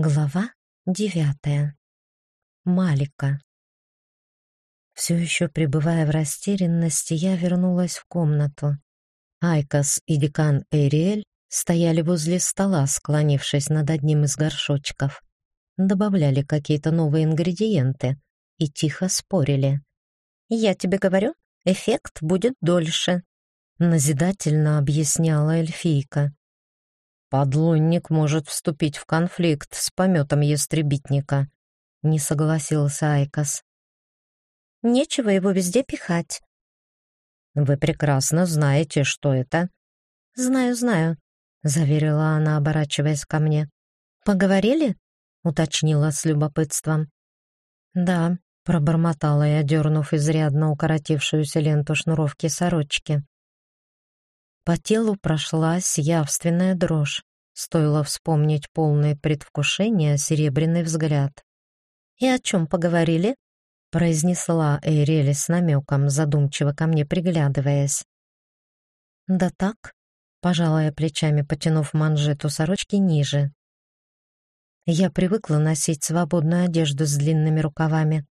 Глава девятая. Малика. Все еще пребывая в растерянности, я вернулась в комнату. Айкос и декан Эйриэль стояли возле стола, склонившись над одним из горшочков. Добавляли какие-то новые ингредиенты и тихо спорили. «Я тебе говорю, эффект будет дольше», — назидательно объясняла эльфийка. Подлунник может вступить в конфликт с пометом ястребитника, не согласился Айкос. Нечего его везде пихать. Вы прекрасно знаете, что это. Знаю, знаю, заверила она, оборачиваясь ко мне. Поговорили? уточнила с любопытством. Да, пробормотала я, дернув изрядно укоротившуюся ленту шнуровки сорочки. По телу прошлась явственная дрожь. Стоило вспомнить полное предвкушение серебряный взгляд. «И о чем поговорили?» — произнесла Эйрели с намеком, задумчиво ко мне приглядываясь. «Да так», — пожала я плечами, потянув манжету сорочки ниже. Я привыкла носить свободную одежду с длинными рукавами,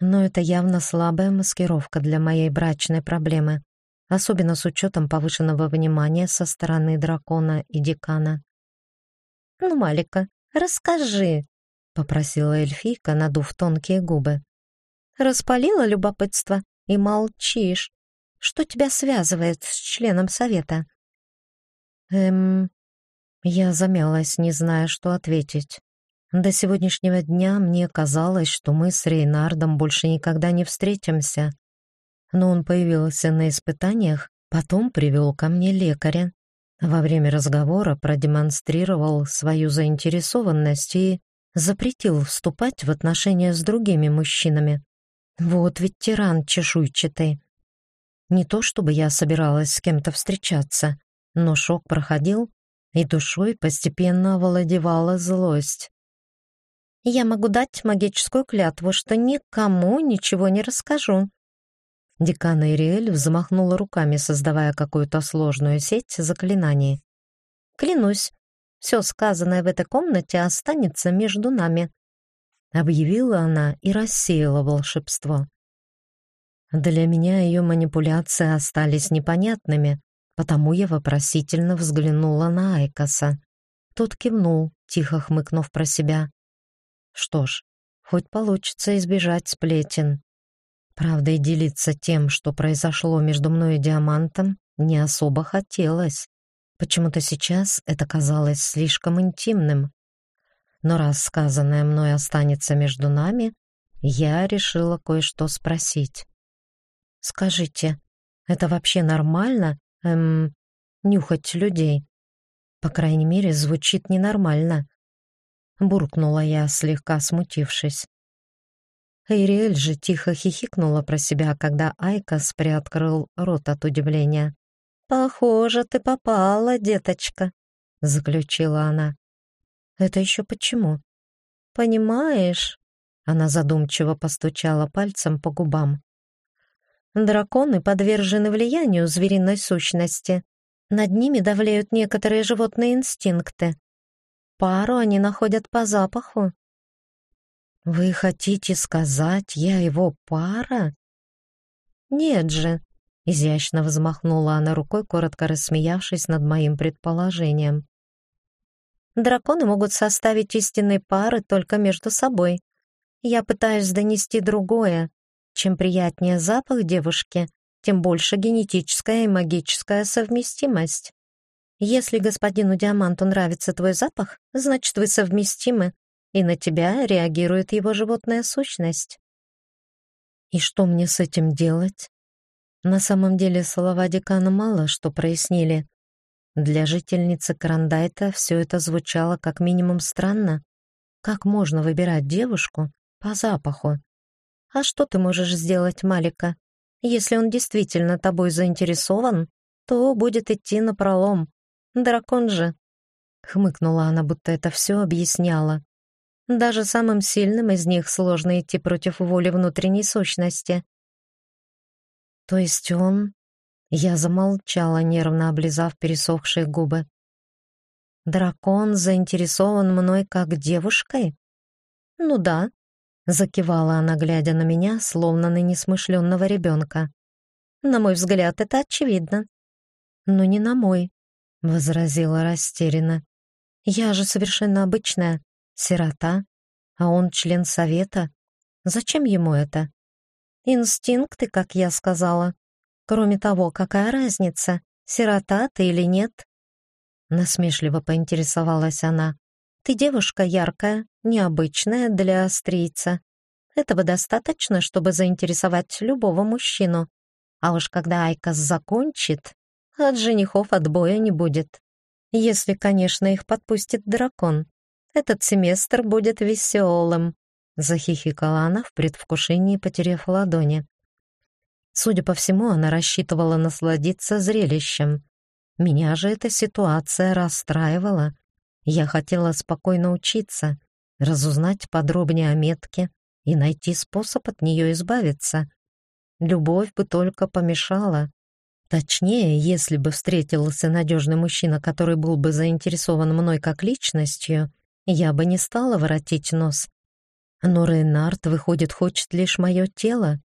но это явно слабая маскировка для моей брачной проблемы особенно с учетом повышенного внимания со стороны дракона и декана. «Ну, Малика, расскажи», — попросила эльфийка, надув тонкие губы. «Распалила любопытство и молчишь. Что тебя связывает с членом совета?» «Эм...» Я замялась, не зная, что ответить. До сегодняшнего дня мне казалось, что мы с Рейнардом больше никогда не встретимся но он появился на испытаниях, потом привел ко мне лекаря. Во время разговора продемонстрировал свою заинтересованность и запретил вступать в отношения с другими мужчинами. Вот ведь тиран чешуйчатый. Не то чтобы я собиралась с кем-то встречаться, но шок проходил, и душой постепенно овладевала злость. «Я могу дать магическую клятву, что никому ничего не расскажу», Декан Ириэль взмахнула руками, создавая какую-то сложную сеть заклинаний. «Клянусь, все сказанное в этой комнате останется между нами», объявила она и рассеяла волшебство. Для меня ее манипуляции остались непонятными, потому я вопросительно взглянула на Айкоса. Тот кивнул, тихо хмыкнув про себя. Что ж, хоть получится избежать сплетен. Правда, и делиться тем, что произошло между мной и Диамантом, не особо хотелось. Почему-то сейчас это казалось слишком интимным. Но раз сказанное мной останется между нами, я решила кое-что спросить. «Скажите, это вообще нормально, эм, нюхать людей?» По крайней мере, звучит ненормально. Буркнула я, слегка смутившись. Эйриэль же тихо хихикнула про себя, когда Айкос приоткрыл рот от удивления. «Похоже, ты попала, деточка», — заключила она. «Это еще почему?» «Понимаешь?» — она задумчиво постучала пальцем по губам. «Драконы подвержены влиянию звериной сущности. Над ними давлеют некоторые животные инстинкты. Пару они находят по запаху, «Вы хотите сказать, я его пара?» «Нет же», — изящно взмахнула она рукой, коротко рассмеявшись над моим предположением. «Драконы могут составить истинные пары только между собой. Я пытаюсь донести другое. Чем приятнее запах девушки, тем больше генетическая и магическая совместимость. Если господину Диаманту нравится твой запах, значит, вы совместимы, и на тебя реагирует его животная сущность. И что мне с этим делать? На самом деле слова декана мало что прояснили. Для жительницы Карандайта все это звучало как минимум странно. Как можно выбирать девушку по запаху? А что ты можешь сделать, Малика? Если он действительно тобой заинтересован, то будет идти на пролом. Дракон же. Хмыкнула она, будто это все объясняла. Даже самым сильным из них сложно идти против воли внутренней сущности. То есть он... Я замолчала, нервно облизав пересохшие губы. Дракон заинтересован мной как девушкой? Ну да, закивала она, глядя на меня, словно на несмышленного ребенка. На мой взгляд, это очевидно. Но не на мой, возразила растерянно. Я же совершенно обычная сирота, а он член совета. Зачем ему это? Инстинкты, как я сказала. Кроме того, какая разница, сирота ты или нет? Насмешливо поинтересовалась она. Ты девушка яркая, необычная для австрийца. Этого достаточно, чтобы заинтересовать любого мужчину. А уж когда Айкос закончит, от женихов отбоя не будет. Если, конечно, их подпустит дракон. Этот семестр будет веселым, захихикала она в предвкушении, потерев ладони. Судя по всему, она рассчитывала насладиться зрелищем. Меня же эта ситуация расстраивала. Я хотела спокойно учиться, разузнать подробнее о метке и найти способ от нее избавиться. Любовь бы только помешала. Точнее, если бы встретился надежный мужчина, который был бы заинтересован мной как личностью, я бы не стала воротить нос. Но Рейнард, выходит, хочет лишь мое тело.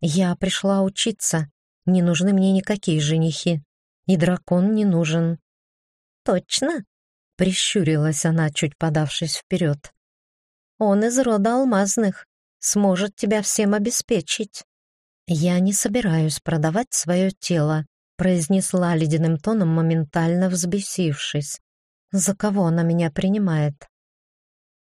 Я пришла учиться. Не нужны мне никакие женихи. И дракон не нужен. Точно? Прищурилась она, чуть подавшись вперед. Он из рода алмазных, сможет тебя всем обеспечить. «Я не собираюсь продавать свое тело», произнесла ледяным тоном, моментально взбесившись. «За кого она меня принимает?»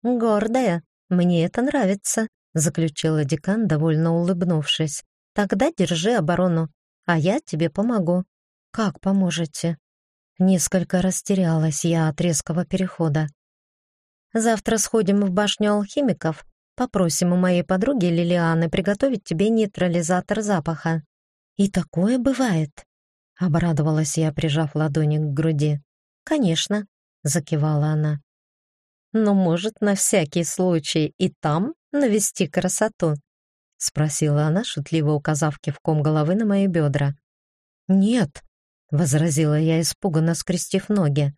«Гордая, мне это нравится», заключила декан, довольно улыбнувшись. «Тогда держи оборону, а я тебе помогу». «Как поможете?» Несколько растерялась я от резкого перехода. «Завтра сходим в башню алхимиков Попросим у моей подруги Лилианы приготовить тебе нейтрализатор запаха. И такое бывает. Обрадовалась я, прижав ладони к груди. Конечно, закивала она. Но может на всякий случай и там навести красоту? спросила она, шутливо указав кивком головы на мои бедра. Нет, возразила я, испуганно скрестив ноги.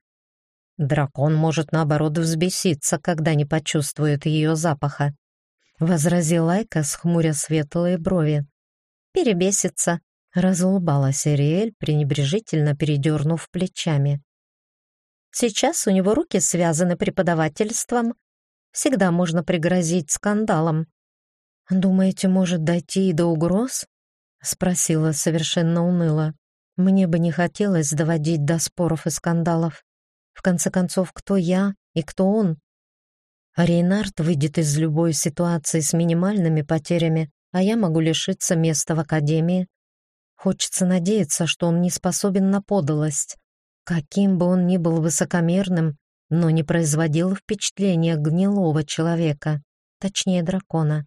Дракон может наоборот взбеситься, когда не почувствует ее запаха возразил Айка, хмуря светлые брови. Перебесится, разулыбалась Ариэль, пренебрежительно передернув плечами. Сейчас у него руки связаны преподавательством. Всегда можно пригрозить скандалом. Думаете, может дойти и до угроз? спросила совершенно уныло. Мне бы не хотелось доводить до споров и скандалов. В конце концов, кто я и кто он? Рейнард выйдет из любой ситуации с минимальными потерями, а я могу лишиться места в академии. Хочется надеяться, что он не способен на подлость. Каким бы он ни был высокомерным, но не производил впечатления гнилого человека, точнее дракона.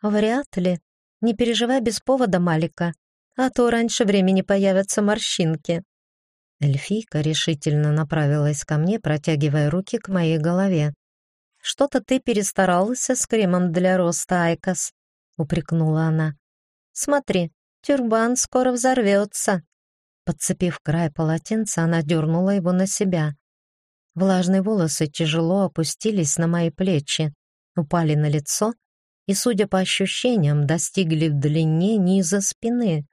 Вряд ли. Не переживай без повода, Малика, а то раньше времени появятся морщинки. Эльфийка решительно направилась ко мне, протягивая руки к моей голове. Что-то ты перестарался с кремом для роста, Айкос, упрекнула она. Смотри, тюрбан скоро взорвется. Подцепив край полотенца, она дернула его на себя. Влажные волосы тяжело опустились на мои плечи, упали на лицо и, судя по ощущениям, достигли в длине низа спины.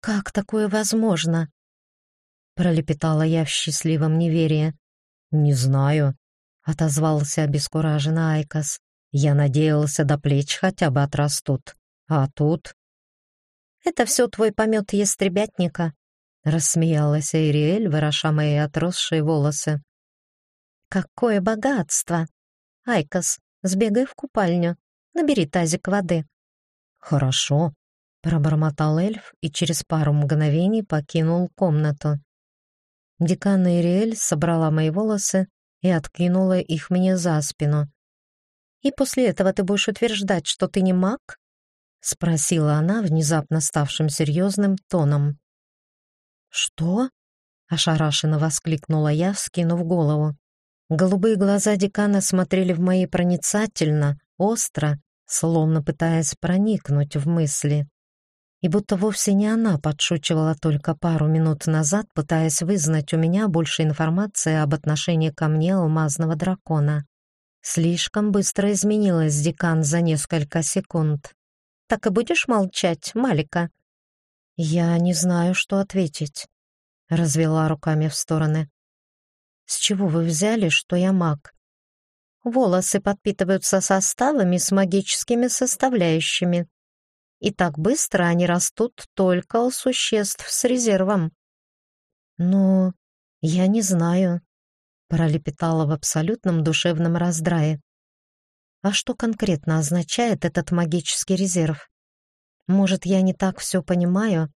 «Как такое возможно?» пролепетала я в счастливом неверии. «Не знаю», отозвался обескураженно Айкос. Я надеялся, до плеч хотя бы отрастут. А тут... «Это все твой помет ястребятника», — рассмеялась Эйриэль, вороша мои отросшие волосы. «Какое богатство! Айкос, сбегай в купальню, набери тазик воды». «Хорошо», — пробормотал эльф и через пару мгновений покинул комнату. Декан Эйриэль собрала мои волосы и откинула их мне за спину. «И после этого ты будешь утверждать, что ты не маг?» — спросила она внезапно ставшим серьезным тоном. «Что?» — ошарашенно воскликнула я, вскинув голову. Голубые глаза декана смотрели в мои проницательно, остро, словно пытаясь проникнуть в мысли. И будто вовсе не она подшучивала только пару минут назад, пытаясь вызнать у меня больше информации об отношении ко мне алмазного дракона. Слишком быстро изменилась декан за несколько секунд. «Так и будешь молчать, Малика?» «Я не знаю, что ответить», — развела руками в стороны. «С чего вы взяли, что я маг?» «Волосы подпитываются составами с магическими составляющими», и так быстро они растут только у существ с резервом. Но я не знаю, пролепетала в абсолютном душевном раздрае. А что конкретно означает этот магический резерв? Может, я не так все понимаю?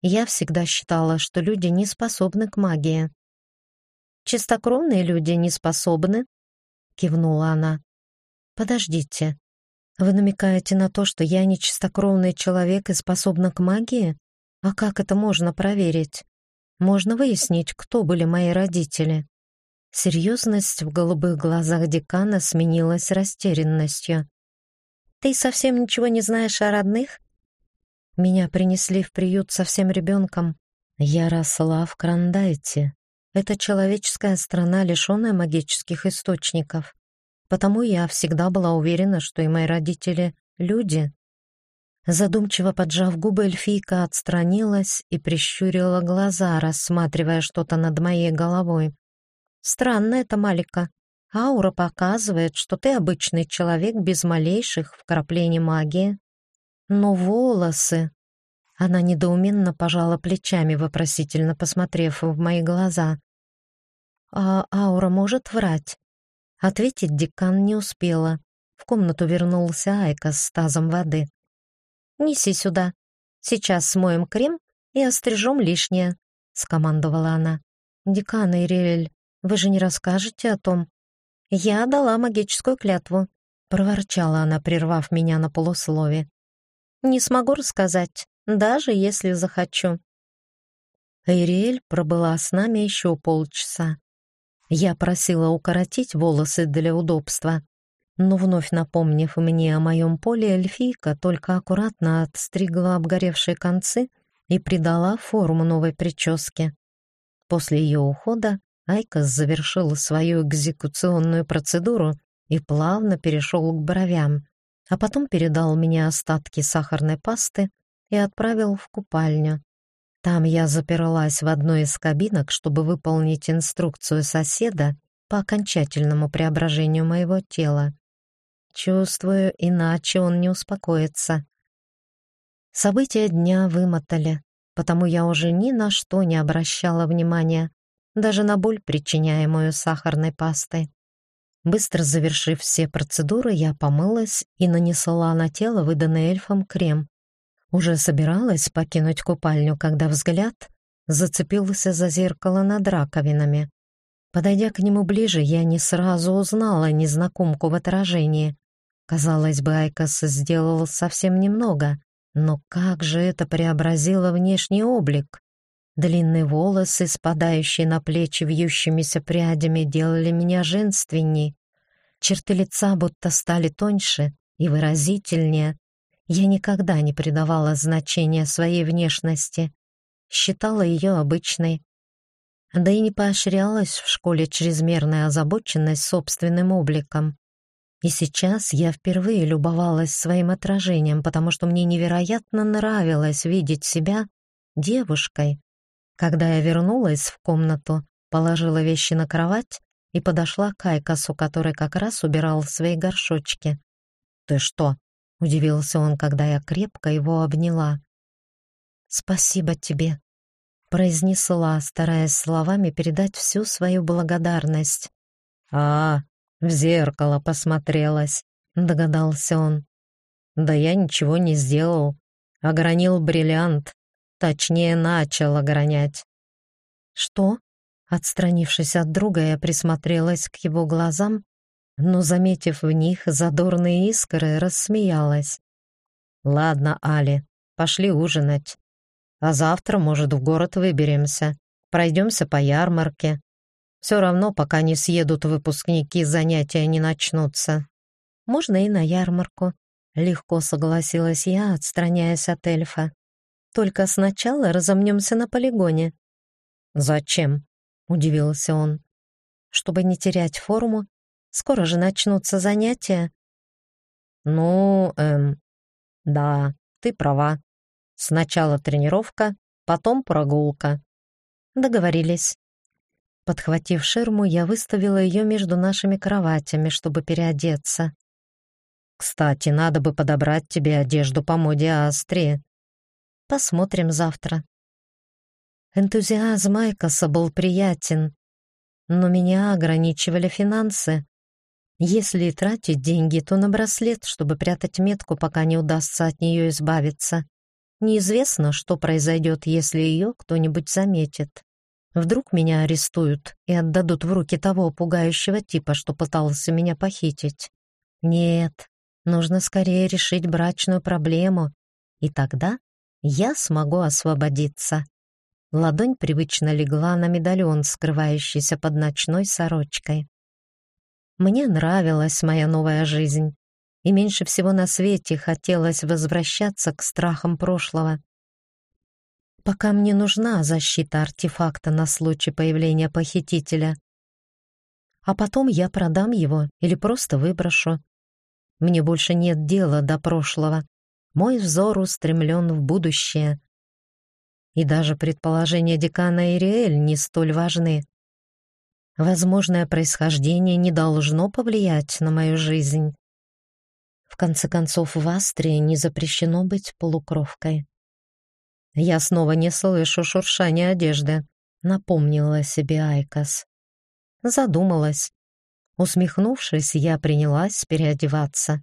Я всегда считала, что люди не способны к магии. Чистокровные люди не способны, кивнула она. Подождите. Вы намекаете на то, что я не чистокровный человек и способна к магии? А как это можно проверить? Можно выяснить, кто были мои родители. Серьезность в голубых глазах декана сменилась растерянностью. Ты совсем ничего не знаешь о родных? Меня принесли в приют совсем ребенком. Я росла в Крандайте. Это человеческая страна, лишенная магических источников. Потому я всегда была уверена, что и мои родители — люди. Задумчиво поджав губы, эльфийка отстранилась и прищурила глаза, рассматривая что-то над моей головой. «Странно это, Малика. Аура показывает, что ты обычный человек без малейших вкраплений магии. Но волосы...» Она недоуменно пожала плечами, вопросительно посмотрев в мои глаза. «А аура может врать?» Ответить декан не успела. В комнату вернулся Айка с тазом воды. «Неси сюда. Сейчас смоем крем и острижем лишнее», — скомандовала она. «Декан Ириэль, вы же не расскажете о том?» «Я дала магическую клятву», — проворчала она, прервав меня на полуслове. «Не смогу рассказать, даже если захочу». Ириэль пробыла с нами еще полчаса. Я просила укоротить волосы для удобства, но вновь напомнив мне о моем поле, эльфийка только аккуратно отстригла обгоревшие концы и придала форму новой прическе. После ее ухода Айкос завершил свою экзекуционную процедуру и плавно перешел к бровям, а потом передал мне остатки сахарной пасты и отправил в купальню. Там я заперлась в одной из кабинок, чтобы выполнить инструкцию соседа по окончательному преображению моего тела. Чувствую, иначе он не успокоится. События дня вымотали, потому я уже ни на что не обращала внимания, даже на боль, причиняемую сахарной пастой. Быстро завершив все процедуры, я помылась и нанесла на тело выданный эльфом крем. Уже собиралась покинуть купальню, когда взгляд зацепился за зеркало над раковинами. Подойдя к нему ближе, я не сразу узнала незнакомку в отражении. Казалось бы, Айкос сделал совсем немного, но как же это преобразило внешний облик? Длинные волосы, спадающие на плечи вьющимися прядями, делали меня женственней. Черты лица будто стали тоньше и выразительнее, я никогда не придавала значения своей внешности, считала ее обычной. Да и не поощрялась в школе чрезмерная озабоченность собственным обликом. И сейчас я впервые любовалась своим отражением, потому что мне невероятно нравилось видеть себя девушкой. Когда я вернулась в комнату, положила вещи на кровать и подошла к Айкосу, который как раз убирал свои горшочки. «Ты что, Удивился он, когда я крепко его обняла. «Спасибо тебе», — произнесла, стараясь словами передать всю свою благодарность. «А, в зеркало посмотрелась», — догадался он. «Да я ничего не сделал. Огранил бриллиант. Точнее, начал огранять». «Что?» Отстранившись от друга, я присмотрелась к его глазам но, заметив в них задорные искры, рассмеялась. «Ладно, Али, пошли ужинать. А завтра, может, в город выберемся, пройдемся по ярмарке. Все равно, пока не съедут выпускники, занятия не начнутся». «Можно и на ярмарку», Легко согласилась я, отстраняясь от эльфа. «Только сначала разомнемся на полигоне». «Зачем?» — удивился он. «Чтобы не терять форму. Скоро же начнутся занятия». «Ну, эм, да, ты права. Сначала тренировка, потом прогулка». Договорились. Подхватив ширму, я выставила ее между нашими кроватями, чтобы переодеться. «Кстати, надо бы подобрать тебе одежду по моде Астри». «Посмотрим завтра». Энтузиазм Айкоса был приятен, но меня ограничивали финансы. Если тратить деньги, то на браслет, чтобы прятать метку, пока не удастся от нее избавиться. Неизвестно, что произойдет, если ее кто-нибудь заметит. Вдруг меня арестуют и отдадут в руки того пугающего типа, что пытался меня похитить. Нет, нужно скорее решить брачную проблему, и тогда я смогу освободиться. Ладонь привычно легла на медальон, скрывающийся под ночной сорочкой. Мне нравилась моя новая жизнь, и меньше всего на свете хотелось возвращаться к страхам прошлого. Пока мне нужна защита артефакта на случай появления похитителя. А потом я продам его или просто выброшу. Мне больше нет дела до прошлого. Мой взор устремлен в будущее. И даже предположения декана Ириэль не столь важны. Возможное происхождение не должно повлиять на мою жизнь. В конце концов, в Астрии не запрещено быть полукровкой. Я снова не слышу шуршания одежды, напомнил о себе Айкос. Задумалась. Усмехнувшись, я принялась переодеваться.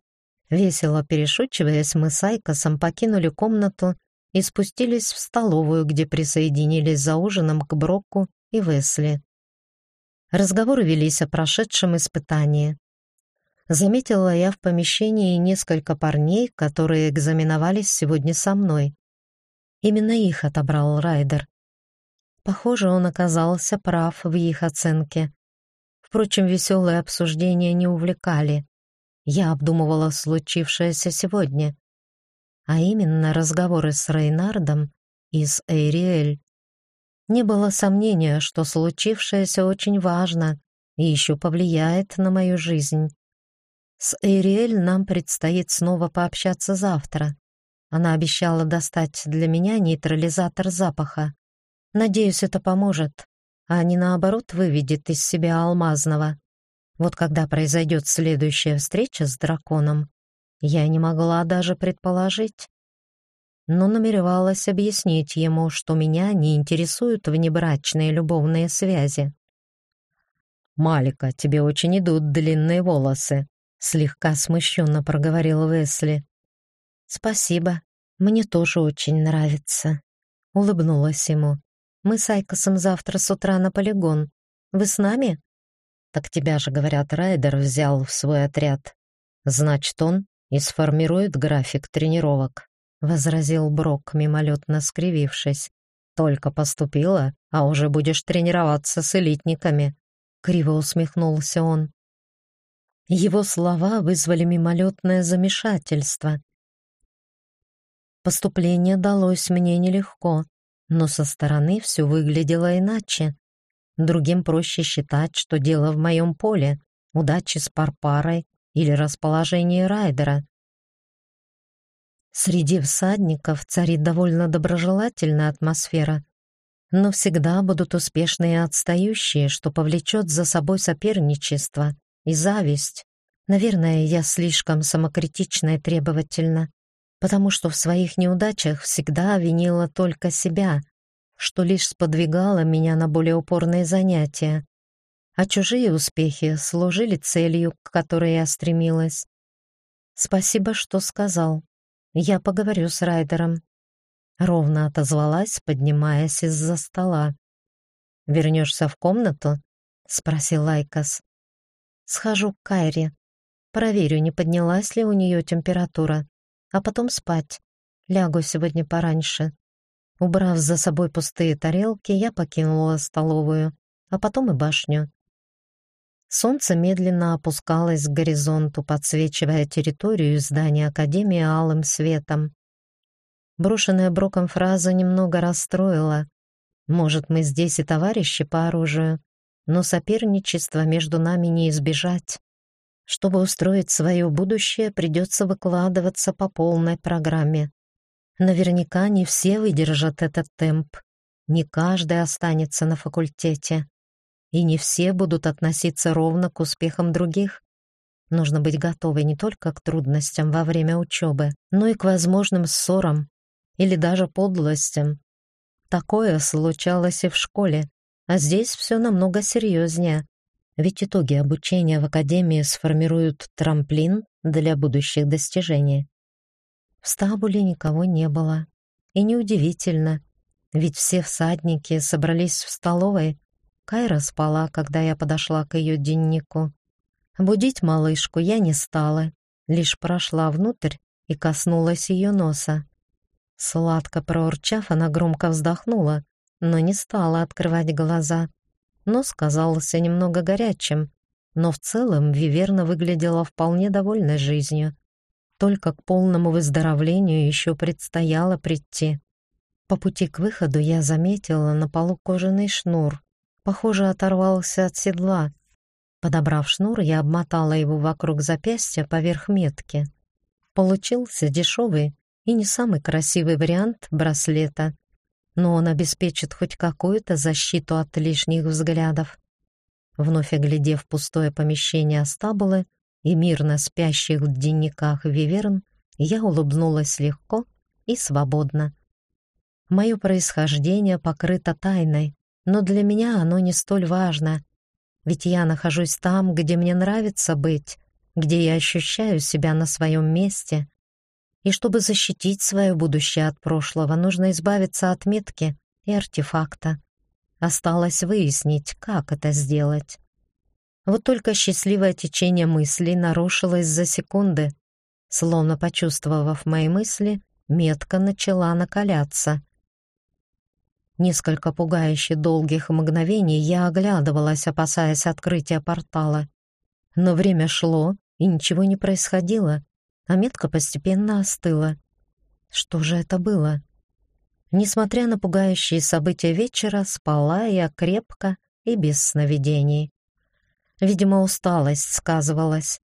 Весело перешучиваясь, мы с Айкосом покинули комнату и спустились в столовую, где присоединились за ужином к Брокку и Весли. Разговоры велись о прошедшем испытании. Заметила я в помещении несколько парней, которые экзаменовались сегодня со мной. Именно их отобрал Райдер. Похоже, он оказался прав в их оценке. Впрочем, веселые обсуждения не увлекали. Я обдумывала случившееся сегодня, а именно разговоры с Рейнардом и с Эйриэль. Не было сомнения, что случившееся очень важно и еще повлияет на мою жизнь. С Эйриэль нам предстоит снова пообщаться завтра. Она обещала достать для меня нейтрализатор запаха. Надеюсь, это поможет, а не наоборот выведет из себя алмазного. Вот когда произойдет следующая встреча с драконом, я не могла даже предположить, но намеревалась объяснить ему, что меня не интересуют внебрачные любовные связи. «Малика, тебе очень идут длинные волосы», — слегка смущенно проговорил Весли. «Спасибо, мне тоже очень нравится», — улыбнулась ему. «Мы с Айкосом завтра с утра на полигон. Вы с нами?» «Так тебя же, говорят, Райдер взял в свой отряд. Значит, он и сформирует график тренировок». — возразил Брок, мимолетно скривившись. «Только поступила, а уже будешь тренироваться с элитниками», — криво усмехнулся он. Его слова вызвали мимолетное замешательство. Поступление далось мне нелегко, но со стороны все выглядело иначе. Другим проще считать, что дело в моем поле, удачи с парпарой или расположении райдера. Среди всадников царит довольно доброжелательная атмосфера, но всегда будут успешные отстающие, что повлечет за собой соперничество и зависть. Наверное, я слишком самокритична и требовательна, потому что в своих неудачах всегда винила только себя, что лишь сподвигало меня на более упорные занятия, а чужие успехи служили целью, к которой я стремилась. Спасибо, что сказал. Я поговорю с Райдером. Ровно отозвалась, поднимаясь из-за стола. Вернешься в комнату? спросил Лайкас. Схожу к Кайре. Проверю, не поднялась ли у нее температура, а потом спать. Лягу сегодня пораньше. Убрав за собой пустые тарелки, я покинула столовую, а потом и башню. Солнце медленно опускалось к горизонту, подсвечивая территорию здания Академии алым светом. Брошенная Броком фраза немного расстроила. Может, мы здесь и товарищи по оружию, но соперничество между нами не избежать. Чтобы устроить свое будущее, придется выкладываться по полной программе. Наверняка не все выдержат этот темп. Не каждый останется на факультете. И не все будут относиться ровно к успехам других. Нужно быть готовой не только к трудностям во время учебы, но и к возможным ссорам или даже подлостям. Такое случалось и в школе, а здесь все намного серьезнее. Ведь итоги обучения в академии сформируют трамплин для будущих достижений. В стабуле никого не было. И неудивительно, ведь все всадники собрались в столовой. Кайра спала, когда я подошла к ее деннику. Будить малышку я не стала, лишь прошла внутрь и коснулась ее носа. Сладко проурчав, она громко вздохнула, но не стала открывать глаза. Нос казался немного горячим, но в целом Виверна выглядела вполне довольной жизнью. Только к полному выздоровлению еще предстояло прийти. По пути к выходу я заметила на полу кожаный шнур. Похоже, оторвался от седла. Подобрав шнур, я обмотала его вокруг запястья поверх метки. Получился дешевый и не самый красивый вариант браслета, но он обеспечит хоть какую-то защиту от лишних взглядов. Вновь оглядев пустое помещение стабулы и мирно спящих в денниках виверн, я улыбнулась легко и свободно. Мое происхождение покрыто тайной, но для меня оно не столь важно, ведь я нахожусь там, где мне нравится быть, где я ощущаю себя на своем месте, и чтобы защитить свое будущее от прошлого, нужно избавиться от метки и артефакта. Осталось выяснить, как это сделать. Вот только счастливое течение мыслей нарушилось за секунды. Словно почувствовав мои мысли, метка начала накаляться. Несколько пугающе долгих мгновений я оглядывалась, опасаясь открытия портала. Но время шло, и ничего не происходило а метка постепенно остыла. Что же это было? Несмотря на пугающие события вечера, спала я крепко и без сновидений. Видимо, усталость сказывалась.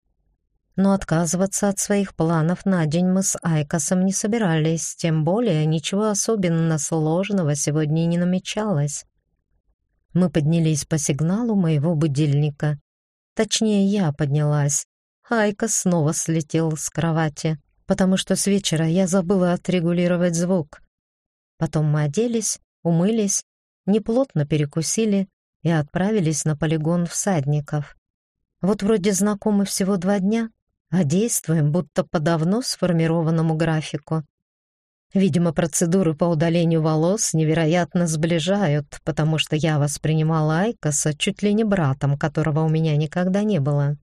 Но отказываться от своих планов на день мы с Айкосом не собирались, тем более ничего особенно сложного сегодня не намечалось. Мы поднялись по сигналу моего будильника. Точнее, я поднялась, Айка снова слетел с кровати, потому что с вечера я забыла отрегулировать звук. Потом мы оделись, умылись, неплотно перекусили и отправились на полигон всадников. Вот вроде знакомы всего два дня, а действуем будто по давно сформированному графику. Видимо, процедуры по удалению волос невероятно сближают, потому что я воспринимала Айкоса чуть ли не братом, которого у меня никогда не было.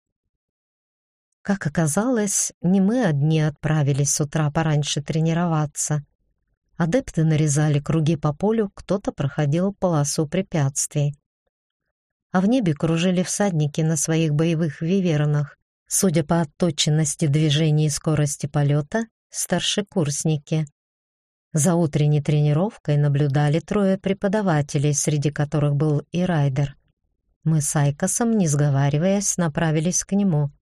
Как оказалось, не мы одни отправились с утра пораньше тренироваться. Адепты нарезали круги по полю, кто-то проходил полосу препятствий. А в небе кружили всадники на своих боевых вивернах. Судя по отточенности движений и скорости полета, старшекурсники. За утренней тренировкой наблюдали трое преподавателей, среди которых был и Райдер. Мы с Айкосом, не сговариваясь, направились к нему —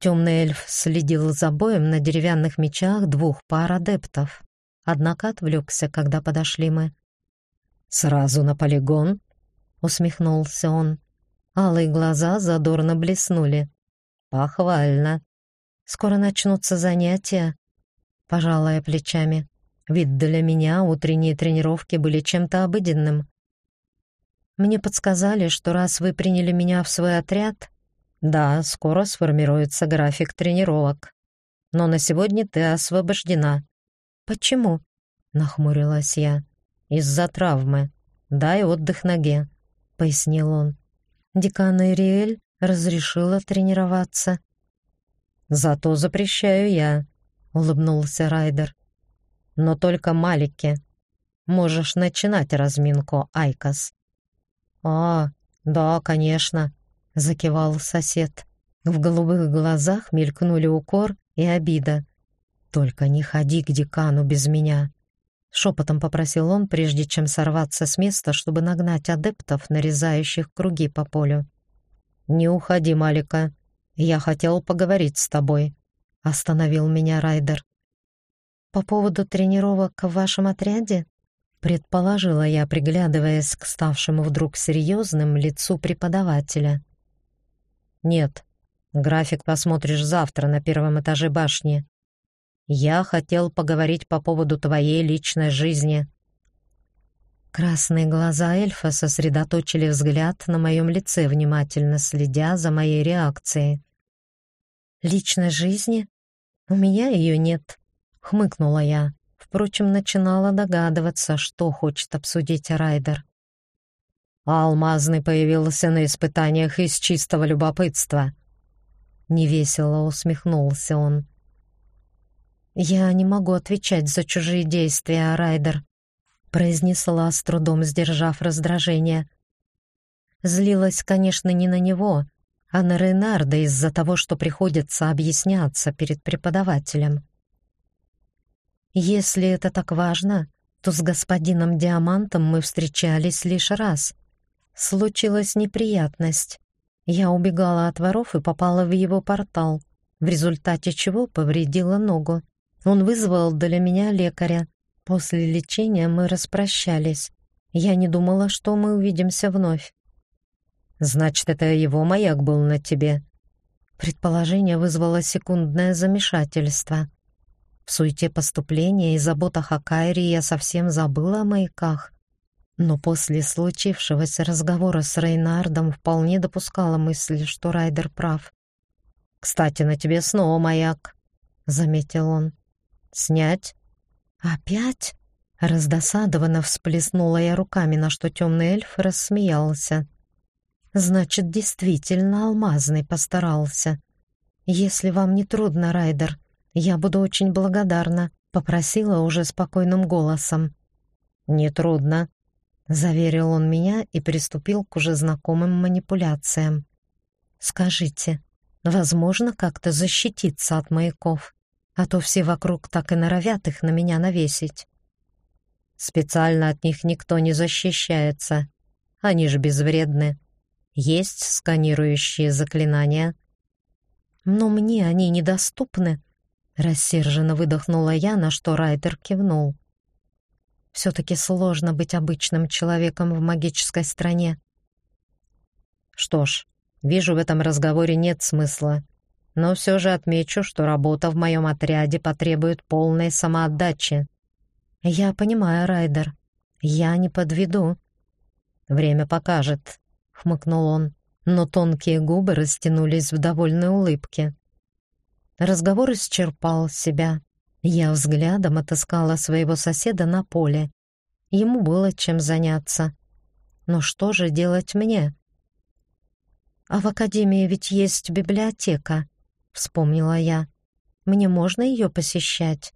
Темный эльф следил за боем на деревянных мечах двух пар адептов. Однако отвлекся, когда подошли мы. «Сразу на полигон?» — усмехнулся он. Алые глаза задорно блеснули. «Похвально. Скоро начнутся занятия?» Пожалая плечами. Ведь для меня утренние тренировки были чем-то обыденным. Мне подсказали, что раз вы приняли меня в свой отряд, да, скоро сформируется график тренировок. Но на сегодня ты освобождена. Почему? Нахмурилась я. Из-за травмы. Дай отдых ноге, пояснил он. Декан Ириэль разрешила тренироваться. Зато запрещаю я, улыбнулся Райдер. Но только Малике. Можешь начинать разминку, Айкос. А, да, конечно, закивал сосед. В голубых глазах мелькнули укор и обида. Только не ходи к декану без меня. Шепотом попросил он, прежде чем сорваться с места, чтобы нагнать адептов, нарезающих круги по полю. «Не уходи, Малика. Я хотел поговорить с тобой», — остановил меня Райдер. «По поводу тренировок в вашем отряде?» предположила я, приглядываясь к ставшему вдруг серьезным лицу преподавателя. Нет. График посмотришь завтра на первом этаже башни. Я хотел поговорить по поводу твоей личной жизни. Красные глаза эльфа сосредоточили взгляд на моем лице, внимательно следя за моей реакцией. Личной жизни? У меня ее нет, хмыкнула я. Впрочем, начинала догадываться, что хочет обсудить Райдер. Алмазный появился на испытаниях из чистого любопытства. Невесело усмехнулся он. «Я не могу отвечать за чужие действия, Райдер», произнесла с трудом, сдержав раздражение. Злилась, конечно, не на него, а на Рейнарда из-за того, что приходится объясняться перед преподавателем. Если это так важно, то с господином Диамантом мы встречались лишь раз. Случилась неприятность. Я убегала от воров и попала в его портал, в результате чего повредила ногу. Он вызвал для меня лекаря. После лечения мы распрощались. Я не думала, что мы увидимся вновь. Значит, это его маяк был на тебе. Предположение вызвало секундное замешательство. В суете поступления и заботах о Кайре я совсем забыла о маяках. Но после случившегося разговора с Рейнардом вполне допускала мысль, что Райдер прав. «Кстати, на тебе снова маяк», — заметил он. «Снять?» «Опять?» Раздосадованно всплеснула я руками, на что темный эльф рассмеялся. «Значит, действительно алмазный постарался. Если вам не трудно, Райдер, «Я буду очень благодарна», — попросила уже спокойным голосом. «Нетрудно», — заверил он меня и приступил к уже знакомым манипуляциям. «Скажите, возможно как-то защититься от маяков, а то все вокруг так и норовят их на меня навесить?» «Специально от них никто не защищается. Они же безвредны. Есть сканирующие заклинания». «Но мне они недоступны», Рассерженно выдохнула я, на что Райдер кивнул. Все-таки сложно быть обычным человеком в магической стране. Что ж, вижу, в этом разговоре нет смысла. Но все же отмечу, что работа в моем отряде потребует полной самоотдачи. Я понимаю, Райдер. Я не подведу. Время покажет, хмыкнул он, но тонкие губы растянулись в довольной улыбке. Разговор исчерпал себя. Я взглядом отыскала своего соседа на поле. Ему было чем заняться. Но что же делать мне? А в академии ведь есть библиотека, вспомнила я. Мне можно ее посещать?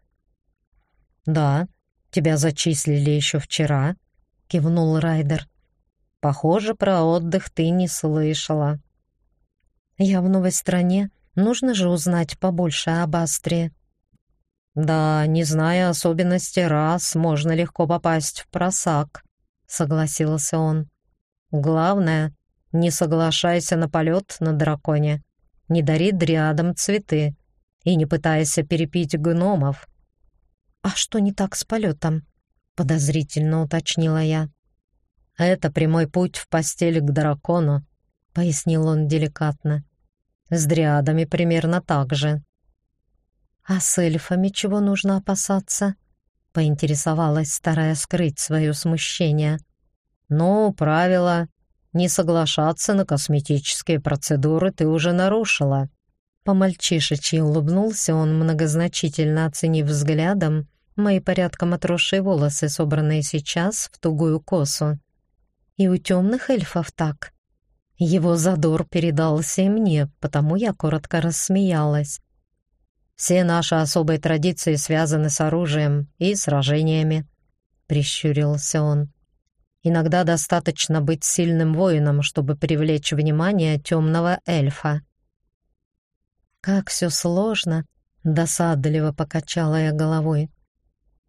Да, тебя зачислили еще вчера, кивнул Райдер. Похоже, про отдых ты не слышала. Я в новой стране, Нужно же узнать побольше об Астре. Да, не зная особенностей рас, можно легко попасть в просак, согласился он. Главное, не соглашайся на полет на драконе, не дари дриадам цветы и не пытайся перепить гномов. А что не так с полетом? подозрительно уточнила я. Это прямой путь в постель к дракону, пояснил он деликатно. С дриадами примерно так же. А с эльфами чего нужно опасаться? Поинтересовалась, старая скрыть свое смущение. Ну, правило, не соглашаться на косметические процедуры ты уже нарушила. По-мальчишечьи улыбнулся он, многозначительно оценив взглядом мои порядком отросшие волосы, собранные сейчас в тугую косу. И у темных эльфов так. Его задор передался и мне, потому я коротко рассмеялась. Все наши особые традиции связаны с оружием и сражениями, прищурился он. Иногда достаточно быть сильным воином, чтобы привлечь внимание темного эльфа. Как все сложно, досадливо покачала я головой.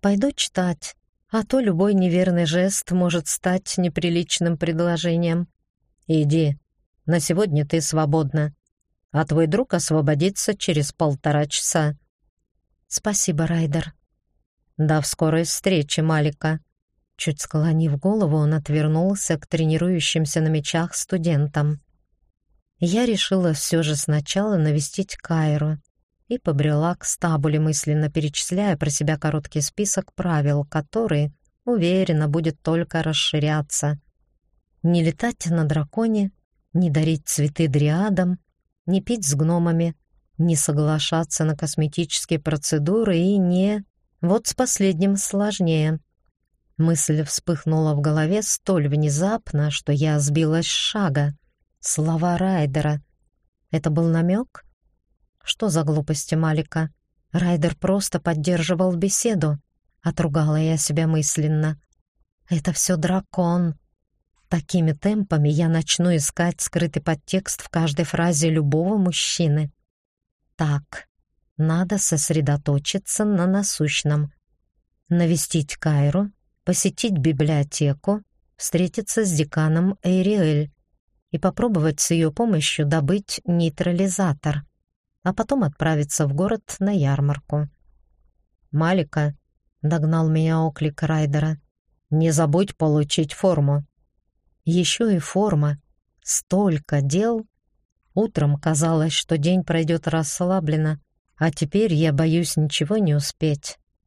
Пойду читать, а то любой неверный жест может стать неприличным предложением. Иди, на сегодня ты свободна, а твой друг освободится через полтора часа. Спасибо, Райдер. До скорой встречи, Малика. Чуть склонив голову, он отвернулся к тренирующимся на мечах студентам. Я решила все же сначала навестить Кайру и побрела к стабуле, мысленно перечисляя про себя короткий список правил, который, уверенно, будет только расширяться. Не летать на драконе, не дарить цветы дриадам, не пить с гномами, не соглашаться на косметические процедуры и не... Вот с последним сложнее. Мысль вспыхнула в голове столь внезапно, что я сбилась с шага. Слова Райдера. Это был намек? Что за глупости Малика? Райдер просто поддерживал беседу. Отругала я себя мысленно. Это все дракон. Такими темпами я начну искать скрытый подтекст в каждой фразе любого мужчины. Так, надо сосредоточиться на насущном. Навестить Кайру, посетить библиотеку, встретиться с деканом Эйриэль и попробовать с ее помощью добыть нейтрализатор, а потом отправиться в город на ярмарку. «Малика», — догнал меня оклик Райдера, — «не забудь получить форму». Еще и форма. Столько дел. Утром казалось, что день пройдет расслабленно, а теперь я боюсь ничего не успеть.